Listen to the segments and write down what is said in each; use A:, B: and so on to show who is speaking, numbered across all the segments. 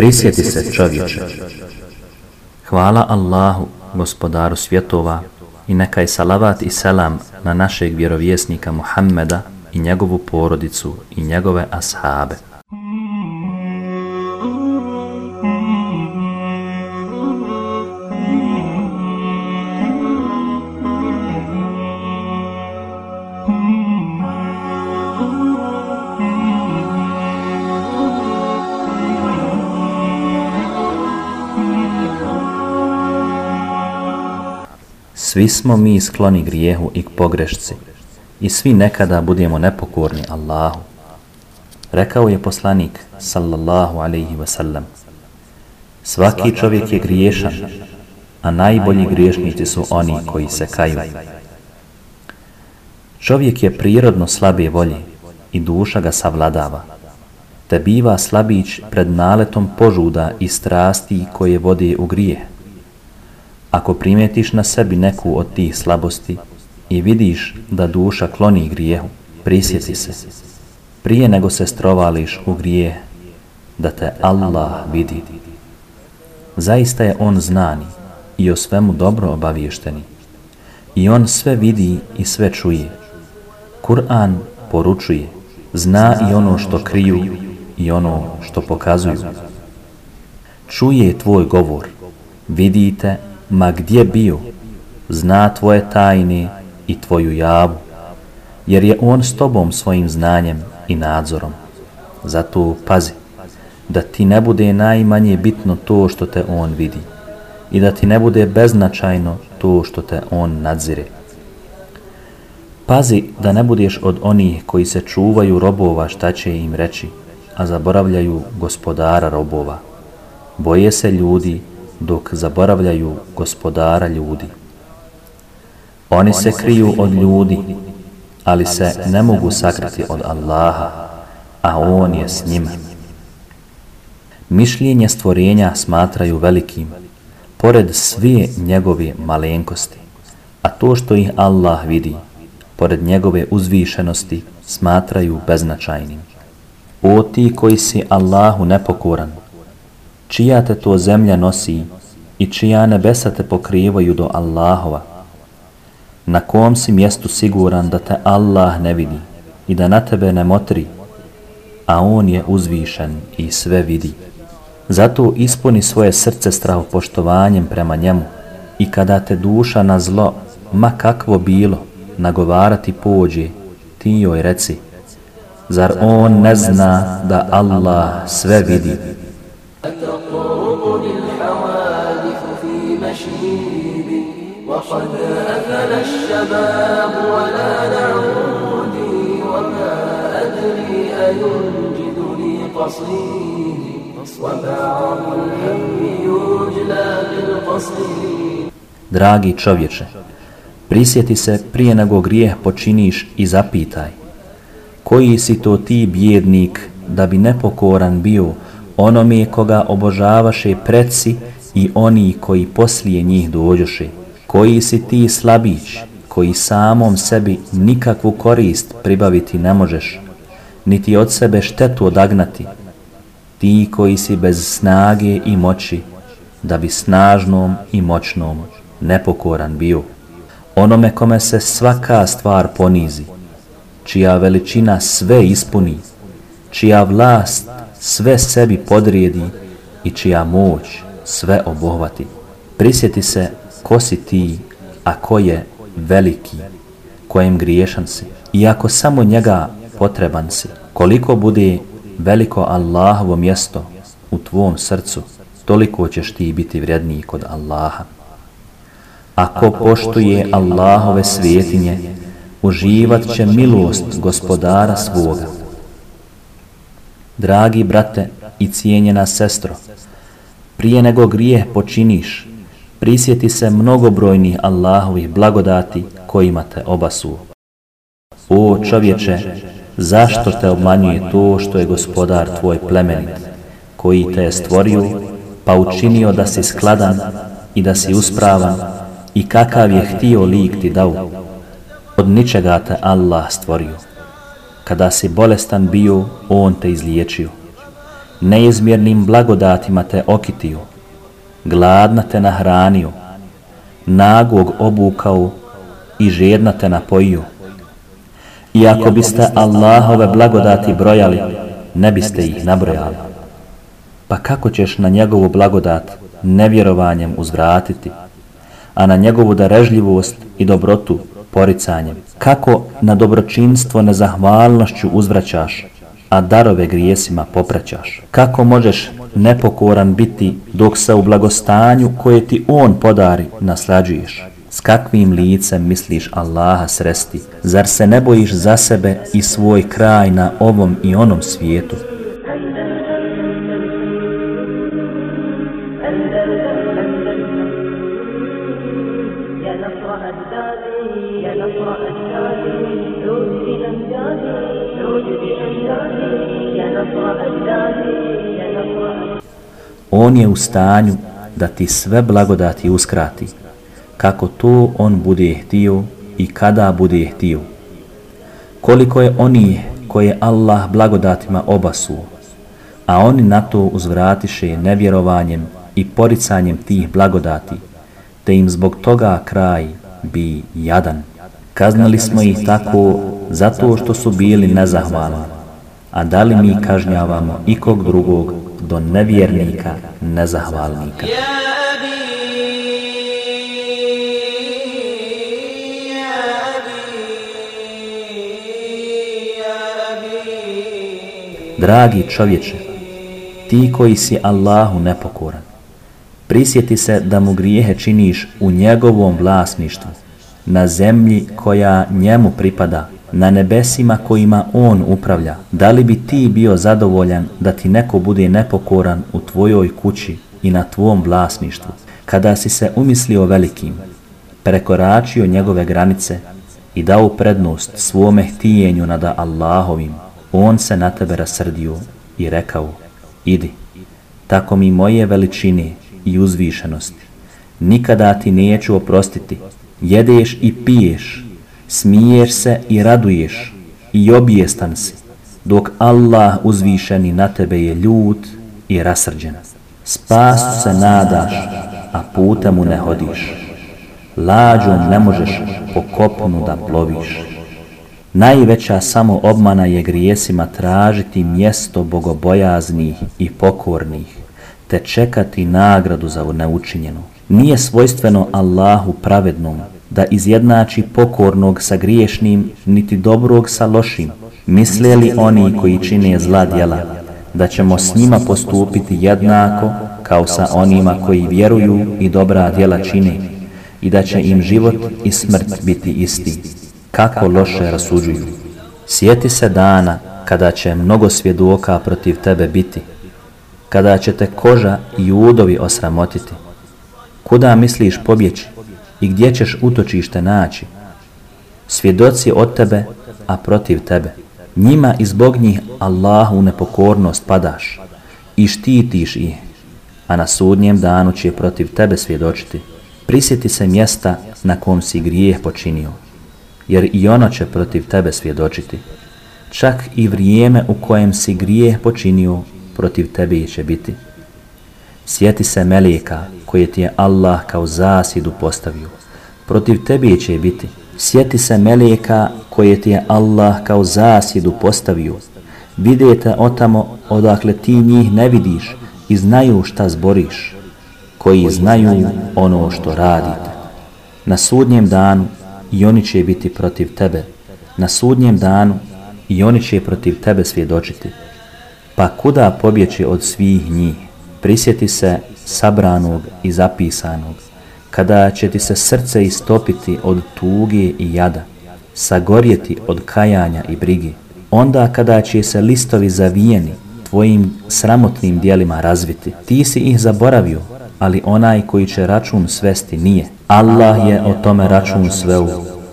A: Prisjeti se čovječe. Hvala Allahu, gospodaru svjetova, i neka je salavat i selam na našeg vjerovjesnika Muhammeda i njegovu porodicu i njegove ashabe. Svi smo mi skloni grijehu i pogrešci i svi nekada budemo nepokorni Allahu. Rekao je poslanik sallallahu alaihi wasallam Svaki čovjek je griješan, a najbolji griješnici su oni koji se kaju. Čovjek je prirodno slabe volje i duša ga savladava, te biva slabić pred naletom požuda i strasti koje vode u grijeh. Ako primijetiš na sebi neku od tih slabosti i vidiš da duša kloni grijehu, prisjeti se. Prije nego se strovališ u grijeh, da te Allah vidi. Zaista je On znani i o svemu dobro obavješteni. I On sve vidi i sve čuje. Kur'an poručuje, zna i ono što kriju i ono što pokazuju. Čuje tvoj govor, vidite ma gdje bio, zna tvoje tajne i tvoju javu, jer je on s tobom svojim znanjem i nadzorom. Zato pazi, da ti ne bude najmanje bitno to što te on vidi i da ti ne bude beznačajno to što te on nadzire. Pazi da ne budeš od onih koji se čuvaju robova šta će im reći, a zaboravljaju gospodara robova. Boje se ljudi dok zaboravljaju gospodara ljudi. Oni se kriju od ljudi, ali se ne mogu sakriti od Allaha, a On je s njima. Mišljenje stvorenja smatraju velikim, pored svije njegove malenkosti, a to što ih Allah vidi, pored njegove uzvišenosti, smatraju beznačajnim. O ti koji si Allahu nepokoran, čija te to zemlja nosi i čija nebesa te pokrivaju do Allahova. Na kom si mjestu siguran da te Allah ne vidi i da na tebe ne motri, a On je uzvišen i sve vidi. Zato ispuni svoje srce straho poštovanjem prema njemu i kada te duša na zlo, ma kakvo bilo, nagovarati pođe, ti joj reci, zar on ne zna da Allah sve vidi? في مشيبي وقد أثنى الشباب ولا نعودي وما أدري أينجدني قصيدي وبعض الهم يجلى بالقصيد Dragi čovječe, prisjeti se prije nego grijeh počiniš i zapitaj, koji si to ti bjednik da bi nepokoran bio onome koga obožavaše preci i oni koji poslije njih dođoše. Koji si ti slabić, koji samom sebi nikakvu korist pribaviti ne možeš, niti od sebe štetu odagnati. Ti koji si bez snage i moći, da bi snažnom i moćnom nepokoran bio. Onome kome se svaka stvar ponizi, čija veličina sve ispuni, čija vlast sve sebi podrijedi i čija moć sve obohvati. Prisjeti se ko si ti, a ko je veliki, kojem griješan si. I ako samo njega potreban si, koliko bude veliko Allahovo mjesto u tvom srcu, toliko ćeš ti biti vredniji kod Allaha. Ako poštuje Allahove svjetinje, uživat će milost gospodara svoga Dragi brate i cijenjena sestro, prije nego grije počiniš, prisjeti se mnogobrojnih Allahovih blagodati kojima te obasu. O čovječe, zašto te obmanjuje to što je gospodar tvoj plemenit, koji te je stvorio, pa učinio da si skladan i da si uspravan i kakav je htio lik ti dao? Od ničega te Allah stvorio kada si bolestan bio, on te izliječio neizmjernim blagodatima te okitio, gladna te nahranio, nagog obukao i žedna te napojio. I ako biste Allahove blagodati brojali, ne biste ih nabrojali. Pa kako ćeš na njegovu blagodat nevjerovanjem uzvratiti, a na njegovu darežljivost i dobrotu poricanjem? Kako na dobročinstvo nezahvalnošću uzvraćaš, a darove grijesima popraćaš? Kako možeš nepokoran biti dok se u blagostanju koje ti on podari naslađuješ? S kakvim licem misliš Allaha sresti? Zar se ne bojiš za sebe i svoj kraj na ovom i onom svijetu? On je u stanju da ti sve blagodati uskrati, kako to on bude htio i kada bude htio. Koliko je oni koje Allah blagodatima obasuo, a oni na to uzvratiše nevjerovanjem i poricanjem tih blagodati, te im zbog toga kraj bi jadan. Kaznali smo ih tako zato što su bili nezahvalni, a da li mi kažnjavamo ikog drugog do nevjernika, nezahvalnika? Dragi čovječe, ti koji si Allahu nepokoran, prisjeti se da mu grijehe činiš u njegovom vlasništvu, na zemlji koja njemu pripada, na nebesima kojima on upravlja. Da li bi ti bio zadovoljan da ti neko bude nepokoran u tvojoj kući i na tvom vlasništvu? Kada si se umislio velikim, prekoračio njegove granice i dao prednost svome htijenju nada Allahovim, on se na tebe rasrdio i rekao, idi, tako mi moje veličine i uzvišenosti, nikada ti neću oprostiti, jedeš i piješ, smiješ se i raduješ i obijestan si, dok Allah uzvišeni na tebe je ljud i rasrđen. Spasu se nadaš, a puta mu ne hodiš. Lađom ne možeš po kopnu da ploviš. Najveća samo obmana je grijesima tražiti mjesto bogobojaznih i pokornih, te čekati nagradu za neučinjenu. Nije svojstveno Allahu pravednom da izjednači pokornog sa griješnim, niti dobrog sa lošim. Misle li oni koji čine zla djela, da ćemo s njima postupiti jednako kao sa onima koji vjeruju i dobra djela čine i da će im život i smrt biti isti? kako loše rasuđuju. Sjeti se dana kada će mnogo svjedoka protiv tebe biti, kada će te koža i udovi osramotiti. Kuda misliš pobjeći i gdje ćeš utočište naći? Svjedoci od tebe, a protiv tebe. Njima i zbog njih Allahu nepokornost padaš i štitiš ih, a na sudnjem danu će protiv tebe svjedočiti. Prisjeti se mjesta na kom si grijeh počinio jer i ono će protiv tebe svjedočiti. Čak i vrijeme u kojem si grijeh počinio, protiv tebe će biti. Sjeti se meleka koje ti je Allah kao zasidu postavio. Protiv tebe će biti. Sjeti se meleka koje ti je Allah kao zasidu postavio. Vidite otamo odakle ti njih ne vidiš i znaju šta zboriš, koji znaju ono što radite. Na sudnjem danu i oni će biti protiv tebe. Na sudnjem danu i oni će protiv tebe svjedočiti. Pa kuda pobjeći od svih njih? Prisjeti se sabranog i zapisanog, kada će ti se srce istopiti od tuge i jada, sagorjeti od kajanja i brige, onda kada će se listovi zavijeni tvojim sramotnim dijelima razviti, ti si ih zaboravio, ali onaj koji će račun svesti nije. Allah je o tome račun sveu,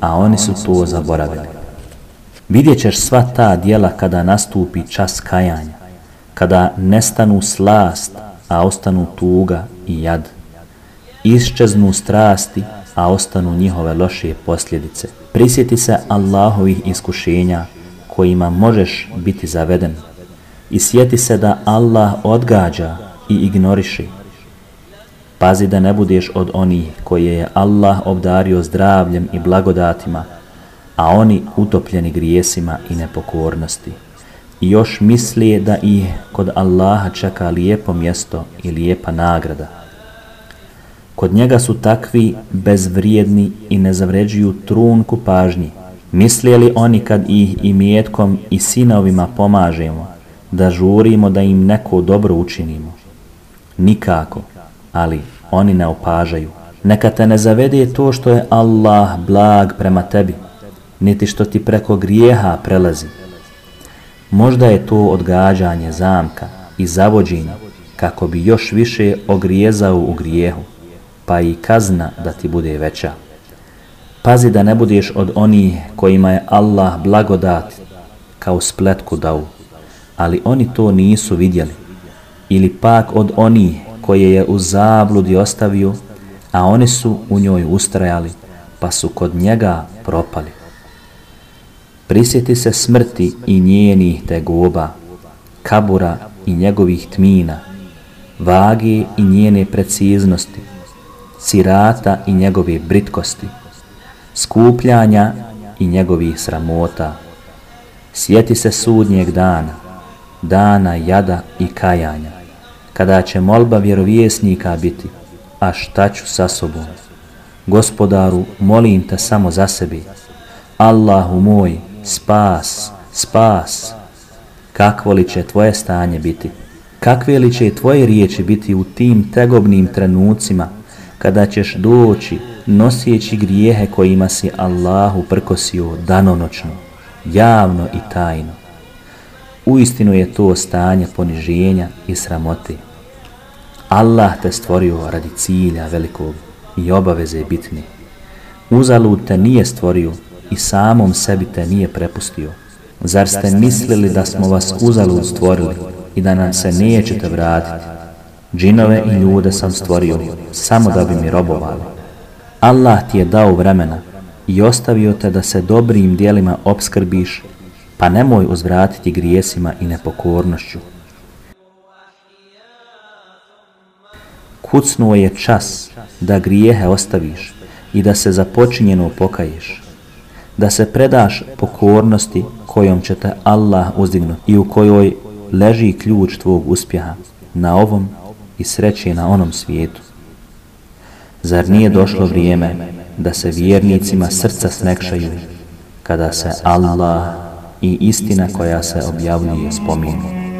A: a oni su to zaboravili. Vidjet ćeš sva ta dijela kada nastupi čas kajanja, kada nestanu slast, a ostanu tuga i jad. Iščeznu strasti, a ostanu njihove loše posljedice. Prisjeti se Allahovih iskušenja kojima možeš biti zaveden i sjeti se da Allah odgađa i ignoriši. Pazi da ne budeš od onih koje je Allah obdario zdravljem i blagodatima, a oni utopljeni grijesima i nepokornosti. I još misli da ih kod Allaha čeka lijepo mjesto i lijepa nagrada. Kod njega su takvi bezvrijedni i ne zavređuju trunku pažnji. Mislijeli oni kad ih i mjetkom i sinovima pomažemo, da žurimo da im neko dobro učinimo? Nikako, ali oni ne opažaju. Neka te ne zavede to što je Allah blag prema tebi, niti što ti preko grijeha prelazi. Možda je to odgađanje zamka i zavođenje kako bi još više ogrijezao u grijehu, pa i kazna da ti bude veća. Pazi da ne budeš od onih kojima je Allah blagodat kao spletku dao, ali oni to nisu vidjeli. Ili pak od onih koje je u zabludi ostavio, a oni su u njoj ustrajali, pa su kod njega propali. Prisjeti se smrti i njenih tegoba, kabura i njegovih tmina, vage i njene preciznosti, sirata i njegove britkosti, skupljanja i njegovih sramota. Sjeti se sudnjeg dana, dana jada i kajanja, kada će molba vjerovjesnika biti, a šta ću sa sobom? Gospodaru, molim te samo za sebe. Allahu moj, spas, spas. Kakvo li će tvoje stanje biti? Kakve li će tvoje riječi biti u tim tegobnim trenucima kada ćeš doći nosijeći grijehe kojima si Allahu prkosio danonočno, javno i tajno? Uistinu je to stanje poniženja i sramote. Allah te stvorio radi cilja velikog i obaveze bitne. Uzalud te nije stvorio i samom sebi te nije prepustio. Zar ste mislili da smo vas uzalud stvorili i da nam se nećete vratiti? Džinove i ljude sam stvorio samo da bi mi robovali. Allah ti je dao vremena i ostavio te da se dobrim dijelima obskrbiš, pa nemoj uzvratiti grijesima i nepokornošću. Kucnuo je čas da grijehe ostaviš i da se započinjeno pokaješ da se predaš pokornosti kojom će te Allah uzdignuti i u kojoj leži ključ tvog uspjeha na ovom i sreće na onom svijetu. Zar nije došlo vrijeme da se vjernicima srca snekšaju kada se Allah i istina koja se objavljuje spominu?